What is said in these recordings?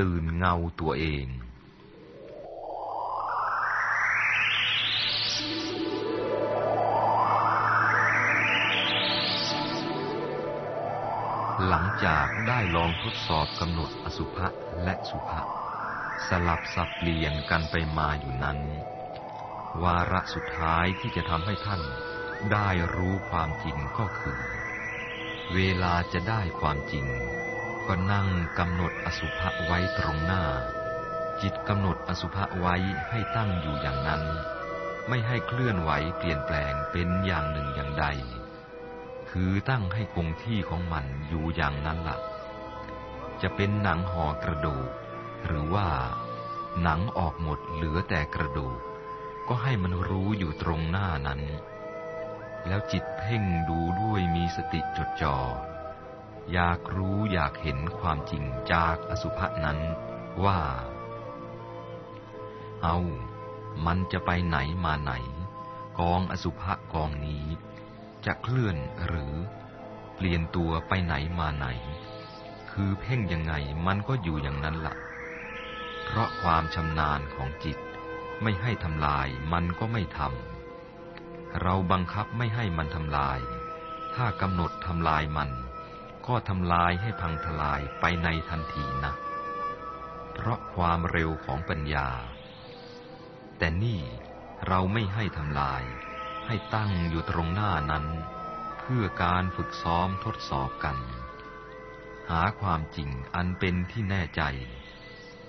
ตื่นเงาตัวเองหลังจากได้ลองทดสอบกำหนดอสุภะและสุภะสลับสับเปลี่ยนกันไปมาอยู่นั้น วาระสุดท้ายที่จะทำให้ท่านได้รู้ความจริงก็คือ เวลาจะได้ความจริง ก็นั่งกำหนดอสุภะไว้ตรงหน้า จิตกำหนดอสุภะไว้ให้ตั้งอยู่อย่างนั้น ไม่ให้เคลื่อนไหวเปลี่ยนแปลงเป็นอย่างหนึ่งอย่างใด คือตั้งให้คงที่ของมันอยู่อย่างนั้นละ่ะ จะเป็นหนังห่อกระดูก หรือว่า หนังออกหมดเหลือแต่กระดูก ก็ให้มันรู้อยู่ตรงหน้านั้น แล้วจิตเพ่งดูด้วยมีสติจดจอ่อ อยากรู้อยากเห็นความจริงจากอสุภะนั้นว่า เอา มันจะไปไหนมาไหน กองอสุภะกองนี้ จะเคลื่อนหรือ เปลี่ยนตัวไปไหนมาไหน คือเพ่งยังไงมันก็อยู่อย่างนั้นละ่ะ เพราะความชำนาญของจิตไม่ให้ทำลายมันก็ไม่ทำ เราบังคับไม่ให้มันทำลาย ถ้ากำหนดทำลายมัน ก็ทำลายให้พังทลายไปในทันทีนะ เพราะความเร็วของปัญญา แต่นี่เราไม่ให้ทำลาย ให้ตั้งอยู่ตรงหน้านั้น เพื่อการฝึกซ้อมทดสอบกัน หาความจริงอันเป็นที่แน่ใจ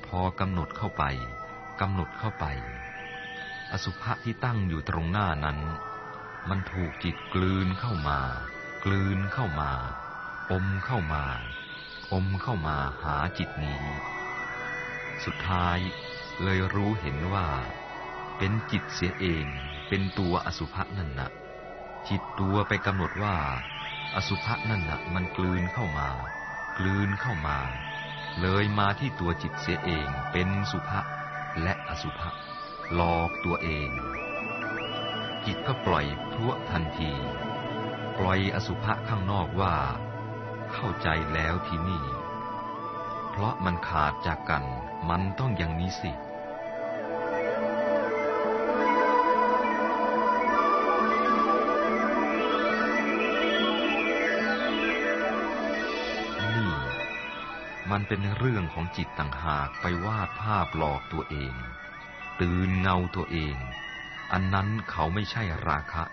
พอกำหนดเข้าไปกำหนดเข้าไป อสุภะที่ตั้งอยู่ตรงหน้านั้น มันถูกจิตกลืนเข้ามา กลืนเข้ามา อมเข้ามา อมเข้ามาหาจิตนี้ สุดท้ายเลยรู้เห็นว่า เป็นจิตเสียเองเป็นตัวอสุภะนั่นนะจิตตัวไปกำหนดว่า อสุภะนั่นนะมันกลืนเข้ามา กลืนเข้ามา เลยมาที่ตัวจิตเสียเองเป็นสุภะและอสุภะหลอกตัวเอง จิตก็ปล่อยพรวทันที ปล่อยอสุภะข้างนอกว่า เข้าใจแล้วที่นี่ เพราะมันขาดจากกันมันต้องอย่างนี้สินี่มันเป็นเรื่องของจิตต่างหากไปวาดภาพหลอกตัวเอง ตื่นเงาตัวเอง อันนั้นเขาไม่ใช่ราคะ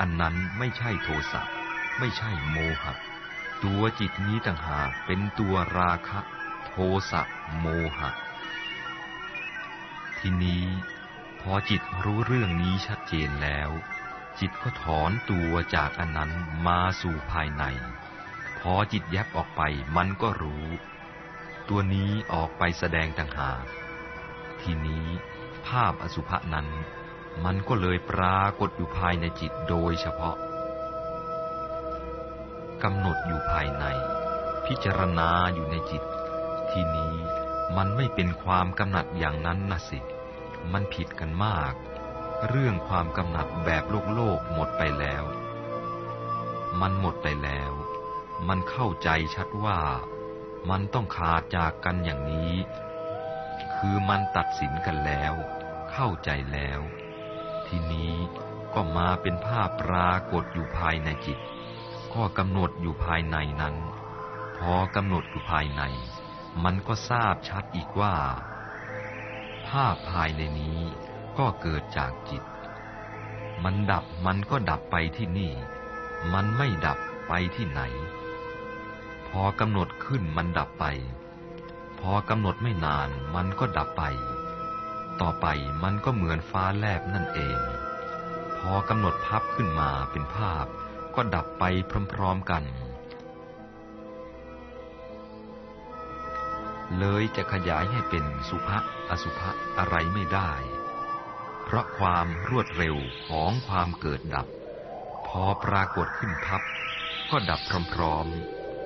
อันนั้นไม่ใช่โทสะไม่ใช่โมหะ ตัวจิตนี้ต่างหากเป็นตัวราคะ โทสะโมหะ ทีนี้พอจิตรู้เรื่องนี้ชัดเจนแล้ว จิตก็ถอนตัวจากอันนั้นมาสู่ภายใน พอจิตแยบออกไปมันก็รู้ ตัวนี้ออกไปแสดงต่างหากทีนี้ภาพอสุภะนั้น มันก็เลยปรากฏอยู่ภายในจิตโดยเฉพาะ กำหนดอยู่ภายใน พิจารณาอยู่ในจิต ทีนี้มันไม่เป็นความกำหนัดอย่างนั้นนะสิ มันผิดกันมาก เรื่องความกำหนัดแบบโลกโลกหมดไปแล้ว มันหมดไปแล้ว มันเข้าใจชัดว่า มันต้องขาดจากกันอย่างนี้ คือมันตัดสินกันแล้ว เข้าใจแล้ว ทีนี้ก็มาเป็นภาพปรากฏอยู่ภายในจิต ก็กำหนดอยู่ภายในนั้น พอกำหนดอยู่ภายใน มันก็ทราบชัดอีกว่า ภาพภายในนี้ก็เกิดจากจิต มันดับมันก็ดับไปที่นี่ มันไม่ดับไปที่ไหน พอกำหนดขึ้นมันดับไป พอกำหนดไม่นานมันก็ดับไป ต่อไปมันก็เหมือนฟ้าแลบนั่นเอง พอกำหนดพับขึ้นมาเป็นภาพ ก็ดับไปพร้อมๆกัน เลยจะขยายให้เป็นสุภะอสุภะอะไรไม่ได้ เพราะความรวดเร็วของความเกิดดับ พอปรากฏขึ้นพับ ก็ดับพร้อม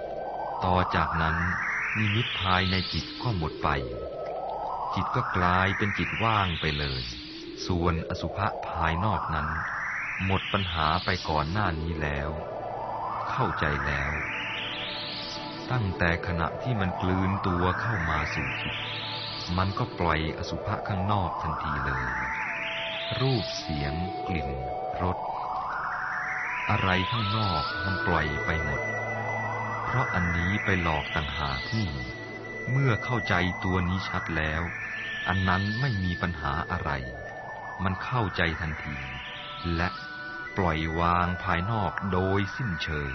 ๆ ต่อจากนั้นนิมิตภายในจิตก็หมดไป จิตก็กลายเป็นจิตว่างไปเลย ส่วนอสุภะภายนอกนั้น หมดปัญหาไปก่อนหน้านี้แล้ว เข้าใจแล้ว ตั้งแต่ขณะที่มันกลืนตัวเข้ามาสู่จิต มันก็ปล่อยอสุภะข้างนอกทันทีเลย รูปเสียง กลิ่นรสอะไรข้างนอกมันปล่อยไปหมด เพราะอันนี้ไปหลอกต่างหากนี่ เมื่อเข้าใจตัวนี้ชัดแล้ว อันนั้นไม่มีปัญหาอะไร มันเข้าใจทันที และ ปล่อยวางภายนอกโดยสิ้นเชิง